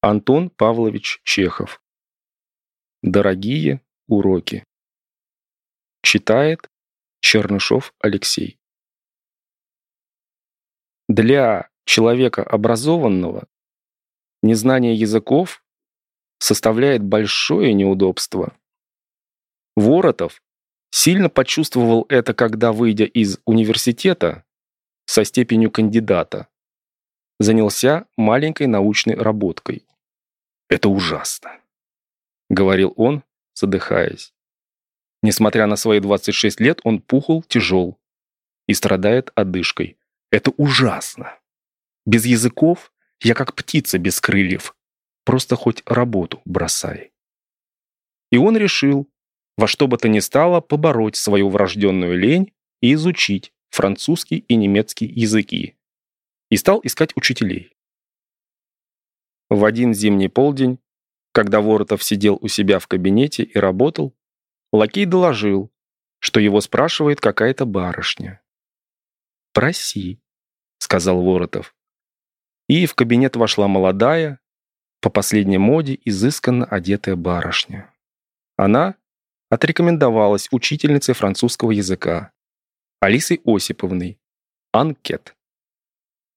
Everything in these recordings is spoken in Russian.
Антон Павлович Чехов. Дорогие уроки. Читает Чернышов Алексей. Для человека образованного незнание языков составляет большое неудобство. Воротов сильно почувствовал это, когда, выйдя из университета со степенью кандидата, занялся маленькой научной работкой. «Это ужасно», — говорил он, задыхаясь. Несмотря на свои 26 лет, он пухл, тяжел и страдает одышкой. «Это ужасно. Без языков я как птица без крыльев. Просто хоть работу бросай». И он решил, во что бы то ни стало, побороть свою врожденную лень и изучить французский и немецкий языки. И стал искать учителей. В один зимний полдень, когда Воротов сидел у себя в кабинете и работал, лакей доложил, что его спрашивает какая-то барышня. «Проси», — сказал Воротов. И в кабинет вошла молодая, по последней моде изысканно одетая барышня. Она отрекомендовалась учительницей французского языка Алисой Осиповной, анкет,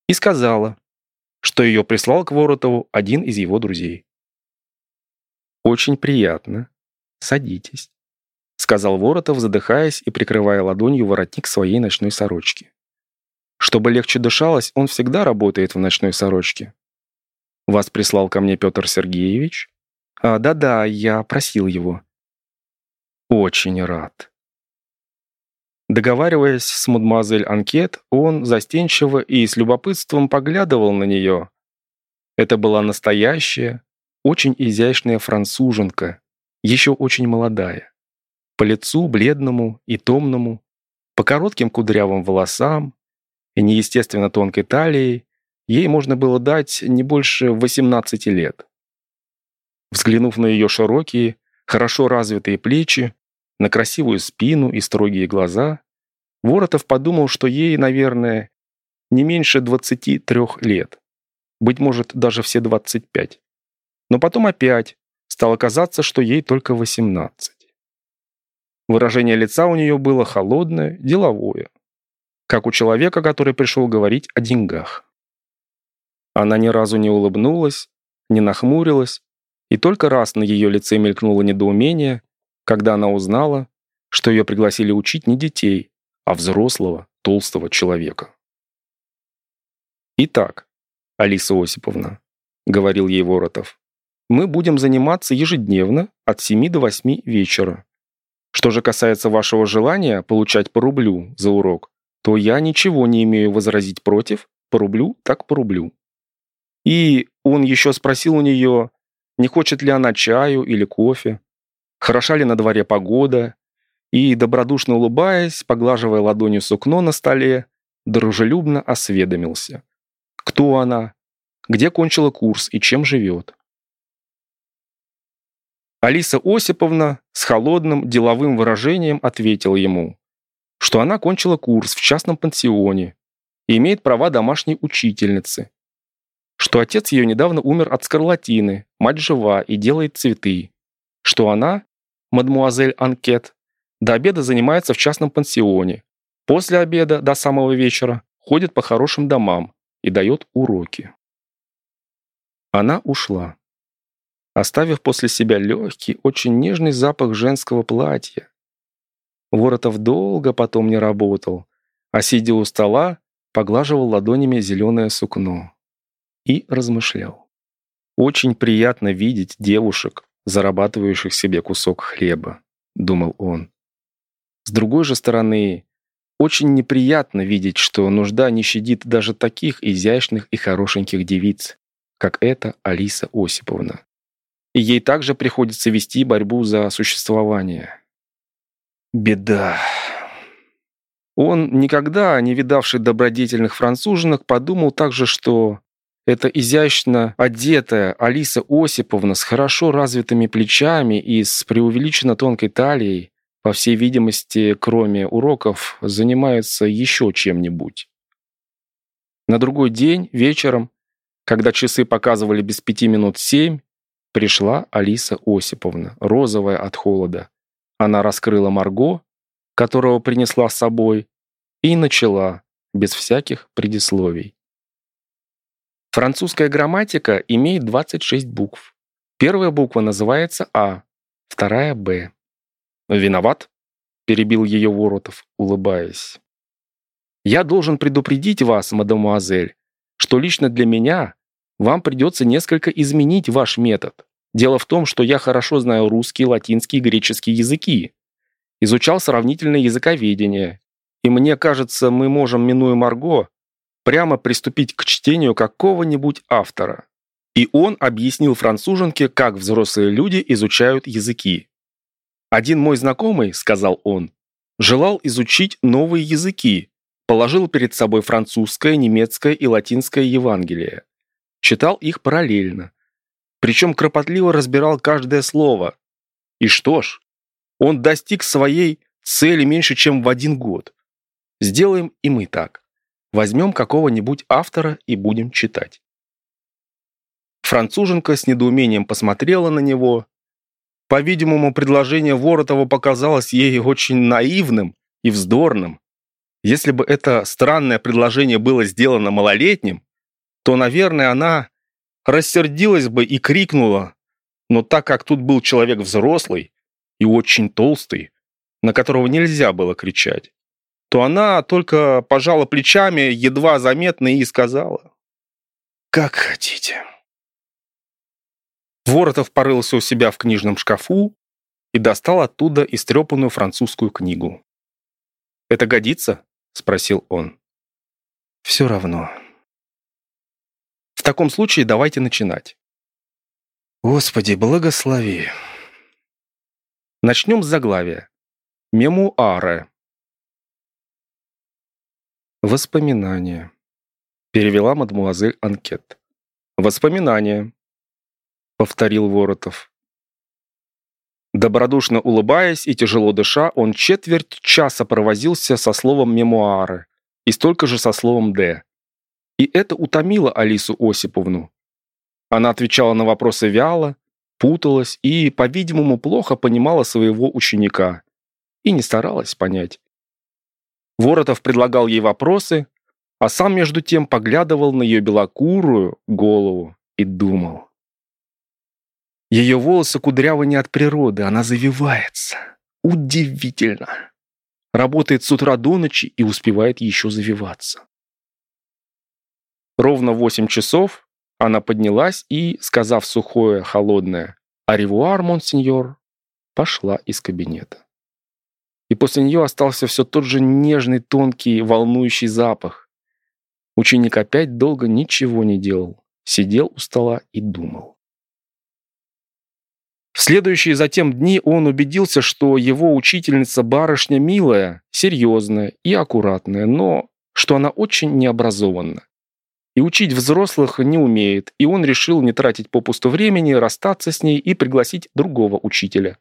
и сказала, что ее прислал к Воротову один из его друзей. «Очень приятно. Садитесь», — сказал Воротов, задыхаясь и прикрывая ладонью воротник своей ночной сорочки. Чтобы легче дышалось, он всегда работает в ночной сорочке. «Вас прислал ко мне Петр Сергеевич?» «А, да-да, я просил его». «Очень рад», Договариваясь с мадемуазель Анкет, он застенчиво и с любопытством поглядывал на нее. Это была настоящая, очень изящная француженка, еще очень молодая. По лицу бледному и томному, по коротким кудрявым волосам и неестественно тонкой талии ей можно было дать не больше 18 лет. Взглянув на ее широкие, хорошо развитые плечи, на красивую спину и строгие глаза, Воротов подумал, что ей, наверное, не меньше 23 лет. Быть может, даже все 25. Но потом опять стало казаться, что ей только 18. Выражение лица у нее было холодное, деловое, как у человека, который пришел говорить о деньгах. Она ни разу не улыбнулась, не нахмурилась, и только раз на ее лице мелькнуло недоумение, когда она узнала, что ее пригласили учить не детей, а взрослого, толстого человека. «Итак, Алиса Осиповна», — говорил ей Воротов, «мы будем заниматься ежедневно от 7 до 8 вечера. Что же касается вашего желания получать по рублю за урок, то я ничего не имею возразить против, по рублю так по рублю». И он еще спросил у нее, не хочет ли она чаю или кофе, хороша ли на дворе погода, и, добродушно улыбаясь, поглаживая ладонью сукно на столе, дружелюбно осведомился. Кто она? Где кончила курс и чем живет? Алиса Осиповна с холодным деловым выражением ответила ему, что она кончила курс в частном пансионе и имеет права домашней учительницы, что отец ее недавно умер от скарлатины, мать жива и делает цветы, что она, мадмуазель Анкет, до обеда занимается в частном пансионе, после обеда до самого вечера ходит по хорошим домам и дает уроки. Она ушла, оставив после себя легкий, очень нежный запах женского платья. Воротов долго потом не работал, а сидя у стола, поглаживал ладонями зеленое сукно и размышлял. Очень приятно видеть девушек, зарабатывающих себе кусок хлеба, думал он. С другой же стороны, очень неприятно видеть, что нужда не щадит даже таких изящных и хорошеньких девиц, как эта Алиса Осиповна. И ей также приходится вести борьбу за существование. Беда. Он, никогда не видавший добродетельных француженок, подумал также, что эта изящно одетая Алиса Осиповна с хорошо развитыми плечами и с преувеличенно тонкой талией, по всей видимости, кроме уроков, занимается еще чем-нибудь. На другой день, вечером, Когда часы показывали без пяти минут семь, пришла Алиса Осиповна, розовая от холода. Она раскрыла Марго, которого принесла с собой, и начала, без всяких предисловий. Французская грамматика имеет 26 букв. Первая буква называется А, вторая Б. «Виноват?» – перебил ее Воротов, улыбаясь. «Я должен предупредить вас, мадемуазель, что лично для меня вам придется несколько изменить ваш метод. Дело в том, что я хорошо знаю русский, латинский и греческий языки. Изучал сравнительное языковедение. И мне кажется, мы можем, минуя Марго, прямо приступить к чтению какого-нибудь автора. И он объяснил француженке, как взрослые люди изучают языки. «Один мой знакомый, — сказал он, — желал изучить новые языки, положил перед собой французское, немецкое и латинское Евангелие. Читал их параллельно. Причем кропотливо разбирал каждое слово. И что ж, он достиг своей цели меньше, чем в один год. Сделаем и мы так. Возьмем какого-нибудь автора и будем читать. Француженка с недоумением посмотрела на него. По-видимому, предложение Воротова показалось ей очень наивным и вздорным. Если бы это странное предложение было сделано малолетним, то, наверное, она рассердилась бы и крикнула. Но так как тут был человек взрослый и очень толстый, на которого нельзя было кричать, то она только пожала плечами, едва заметно, и сказала. «Как хотите». Воротов порылся у себя в книжном шкафу и достал оттуда истрепанную французскую книгу. «Это годится?» — спросил он. «Все равно», в таком случае давайте начинать. Господи, благослови. Начнем с заглавия. Мемуары. Воспоминания. Перевела мадмуазель Анкет. Воспоминания. Повторил Воротов. Добродушно улыбаясь и тяжело дыша, он четверть часа провозился со словом «мемуары» и столько же со словом «д». И это утомило Алису Осиповну. Она отвечала на вопросы вяло, путалась и, по-видимому, плохо понимала своего ученика и не старалась понять. Воротов предлагал ей вопросы, а сам между тем поглядывал на ее белокурую голову и думал. Ее волосы кудрявы не от природы, она завивается. Удивительно. Работает с утра до ночи и успевает еще завиваться. Ровно в восемь часов она поднялась и, сказав сухое, холодное «Аревуар, монсеньор», пошла из кабинета. И после нее остался все тот же нежный, тонкий, волнующий запах. Ученик опять долго ничего не делал, сидел у стола и думал. В следующие затем дни он убедился, что его учительница барышня милая, серьезная и аккуратная, но что она очень необразованна и учить взрослых не умеет, и он решил не тратить попусту времени, расстаться с ней и пригласить другого учителя.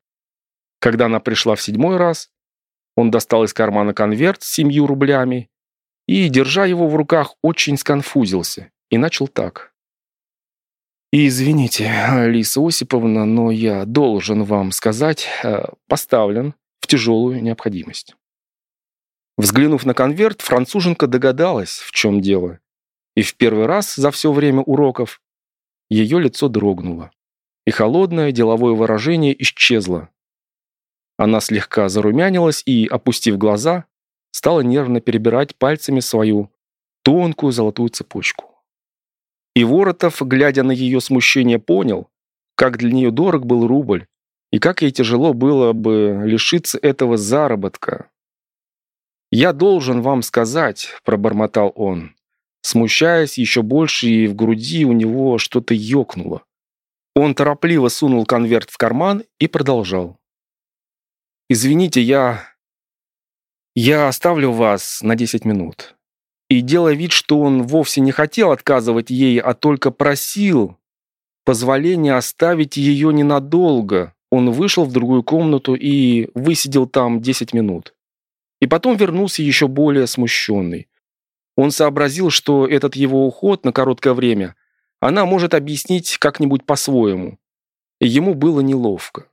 Когда она пришла в седьмой раз, он достал из кармана конверт с семью рублями и, держа его в руках, очень сконфузился и начал так. «Извините, Алиса Осиповна, но я должен вам сказать, э, поставлен в тяжелую необходимость». Взглянув на конверт, француженка догадалась, в чем дело, и в первый раз за все время уроков ее лицо дрогнуло, и холодное деловое выражение исчезло. Она слегка зарумянилась и, опустив глаза, стала нервно перебирать пальцами свою тонкую золотую цепочку. И Воротов, глядя на ее смущение, понял, как для нее дорог был рубль, и как ей тяжело было бы лишиться этого заработка. «Я должен вам сказать», — пробормотал он, Смущаясь еще больше, и в груди у него что-то ёкнуло. Он торопливо сунул конверт в карман и продолжал. «Извините, я... я оставлю вас на 10 минут». И делая вид, что он вовсе не хотел отказывать ей, а только просил позволения оставить ее ненадолго, он вышел в другую комнату и высидел там 10 минут. И потом вернулся еще более смущенный. Он сообразил, что этот его уход на короткое время она может объяснить как-нибудь по-своему. Ему было неловко.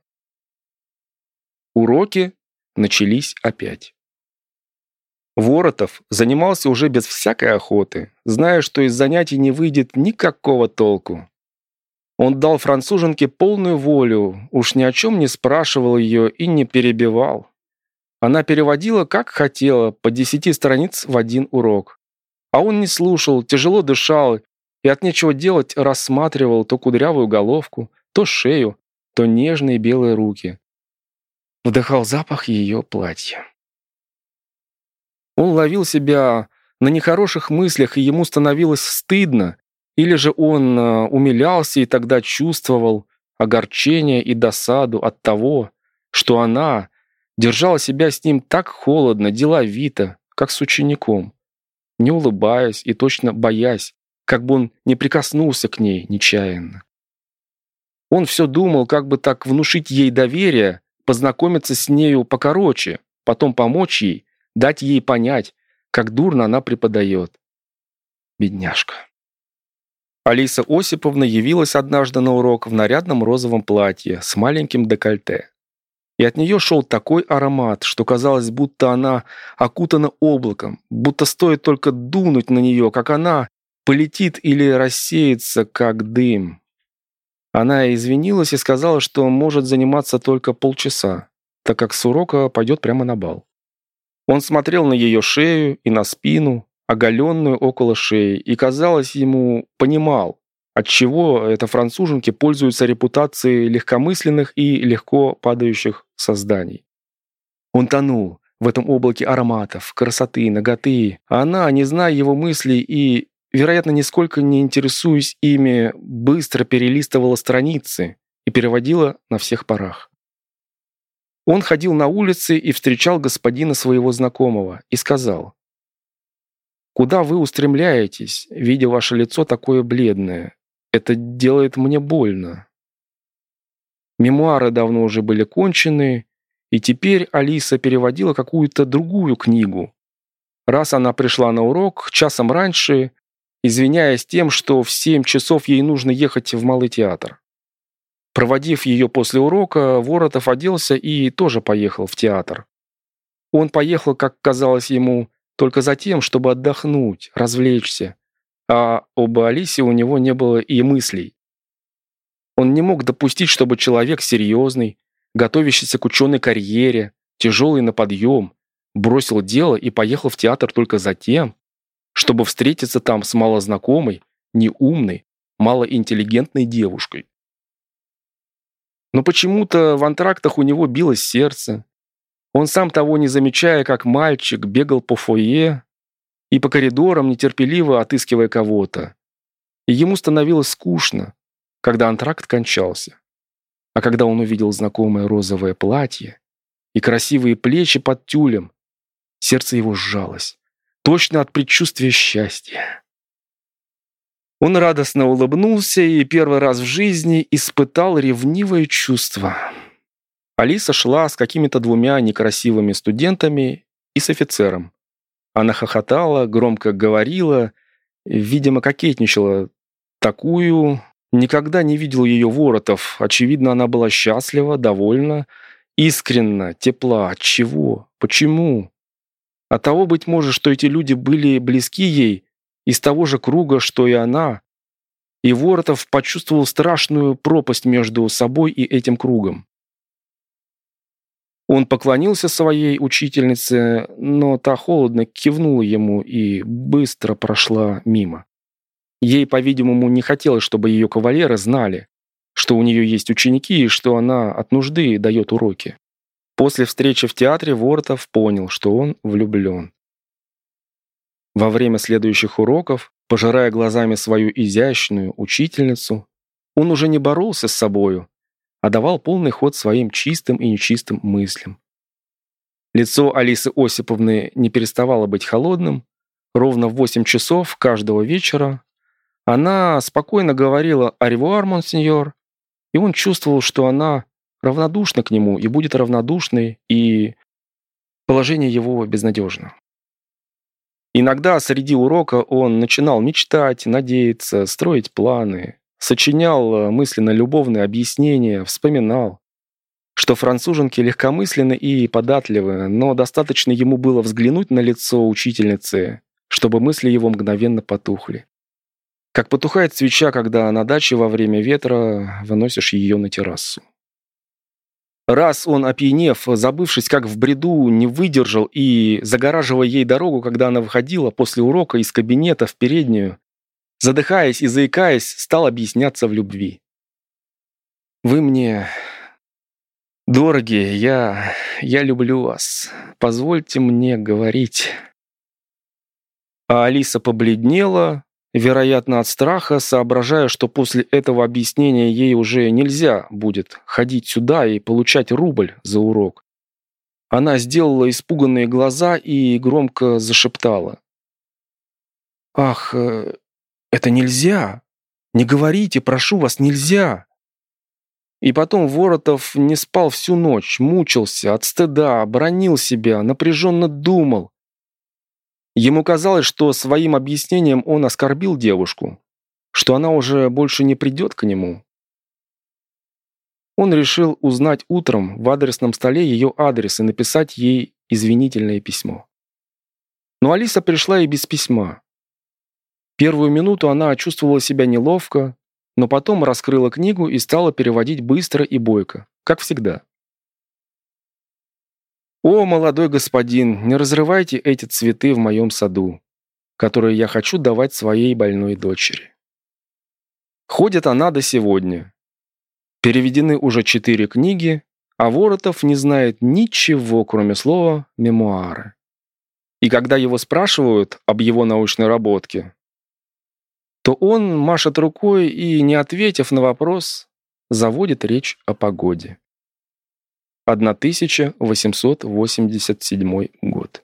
Уроки начались опять. Воротов занимался уже без всякой охоты, зная, что из занятий не выйдет никакого толку. Он дал француженке полную волю, уж ни о чем не спрашивал ее и не перебивал. Она переводила, как хотела, по десяти страниц в один урок. А он не слушал, тяжело дышал и от нечего делать рассматривал то кудрявую головку, то шею, то нежные белые руки. Вдыхал запах ее платья. Он ловил себя на нехороших мыслях, и ему становилось стыдно, или же он э, умилялся и тогда чувствовал огорчение и досаду от того, что она держала себя с ним так холодно, деловито, как с учеником, не улыбаясь и точно боясь, как бы он не прикоснулся к ней нечаянно. Он все думал, как бы так внушить ей доверие, познакомиться с нею покороче, потом помочь ей, дать ей понять, как дурно она преподает. Бедняжка. Алиса Осиповна явилась однажды на урок в нарядном розовом платье с маленьким декольте. И от нее шел такой аромат, что казалось, будто она окутана облаком, будто стоит только дунуть на нее, как она полетит или рассеется, как дым. Она извинилась и сказала, что может заниматься только полчаса, так как с урока пойдет прямо на бал. Он смотрел на ее шею и на спину, оголенную около шеи, и, казалось ему, понимал, отчего это француженки пользуются репутацией легкомысленных и легко падающих созданий. Он тонул в этом облаке ароматов, красоты, ноготы, а она, не зная его мыслей и, вероятно, нисколько не интересуясь ими, быстро перелистывала страницы и переводила на всех парах. Он ходил на улице и встречал господина своего знакомого и сказал, «Куда вы устремляетесь, видя ваше лицо такое бледное? Это делает мне больно». Мемуары давно уже были кончены, и теперь Алиса переводила какую-то другую книгу. Раз она пришла на урок часом раньше, извиняясь тем, что в семь часов ей нужно ехать в Малый театр. Проводив ее после урока, Воротов оделся и тоже поехал в театр. Он поехал, как казалось ему, только за тем, чтобы отдохнуть, развлечься, а об Алисе у него не было и мыслей. Он не мог допустить, чтобы человек серьезный, готовящийся к ученой карьере, тяжелый на подъем, бросил дело и поехал в театр только за тем, чтобы встретиться там с малознакомой, неумной, малоинтеллигентной девушкой. Но почему-то в антрактах у него билось сердце. Он сам того не замечая, как мальчик бегал по фойе и по коридорам, нетерпеливо отыскивая кого-то. И ему становилось скучно, когда антракт кончался. А когда он увидел знакомое розовое платье и красивые плечи под тюлем, сердце его сжалось, точно от предчувствия счастья. Он радостно улыбнулся и первый раз в жизни испытал ревнивое чувство. Алиса шла с какими-то двумя некрасивыми студентами и с офицером. Она хохотала, громко говорила, видимо, кокетничала. Такую никогда не видел ее Воротов. Очевидно, она была счастлива, довольна, искренна, тепла. От чего? Почему? От того, быть может, что эти люди были близки ей, из того же круга, что и она. И Воротов почувствовал страшную пропасть между собой и этим кругом. Он поклонился своей учительнице, но та холодно кивнула ему и быстро прошла мимо. Ей, по-видимому, не хотелось, чтобы ее кавалеры знали, что у нее есть ученики и что она от нужды дает уроки. После встречи в театре Вортов понял, что он влюблен. Во время следующих уроков, пожирая глазами свою изящную учительницу, он уже не боролся с собою, а давал полный ход своим чистым и нечистым мыслям. Лицо Алисы Осиповны не переставало быть холодным. Ровно в 8 часов каждого вечера она спокойно говорила «Аревуар, монсеньор», и он чувствовал, что она равнодушна к нему и будет равнодушной, и положение его безнадежно. Иногда среди урока он начинал мечтать, надеяться, строить планы, сочинял э, мысленно любовные объяснения, вспоминал, что француженки легкомысленны и податливы, но достаточно ему было взглянуть на лицо учительницы, чтобы мысли его мгновенно потухли. Как потухает свеча, когда на даче во время ветра выносишь ее на террасу. Раз он, опьянев, забывшись как в бреду, не выдержал и, загораживая ей дорогу, когда она выходила после урока из кабинета в переднюю, задыхаясь и заикаясь, стал объясняться в любви. «Вы мне дорогие, я... я люблю вас. Позвольте мне говорить». А Алиса побледнела, вероятно, от страха, соображая, что после этого объяснения ей уже нельзя будет ходить сюда и получать рубль за урок. Она сделала испуганные глаза и громко зашептала. «Ах, э, это нельзя! Не говорите, прошу вас, нельзя!» И потом Воротов не спал всю ночь, мучился от стыда, бронил себя, напряженно думал. Ему казалось, что своим объяснением он оскорбил девушку, что она уже больше не придет к нему. Он решил узнать утром в адресном столе ее адрес и написать ей извинительное письмо. Но Алиса пришла и без письма. Первую минуту она чувствовала себя неловко, но потом раскрыла книгу и стала переводить быстро и бойко, как всегда. «О, молодой господин, не разрывайте эти цветы в моем саду, которые я хочу давать своей больной дочери». Ходит она до сегодня. Переведены уже четыре книги, а Воротов не знает ничего, кроме слова «мемуары». И когда его спрашивают об его научной работке, то он машет рукой и, не ответив на вопрос, заводит речь о погоде. 1887 год.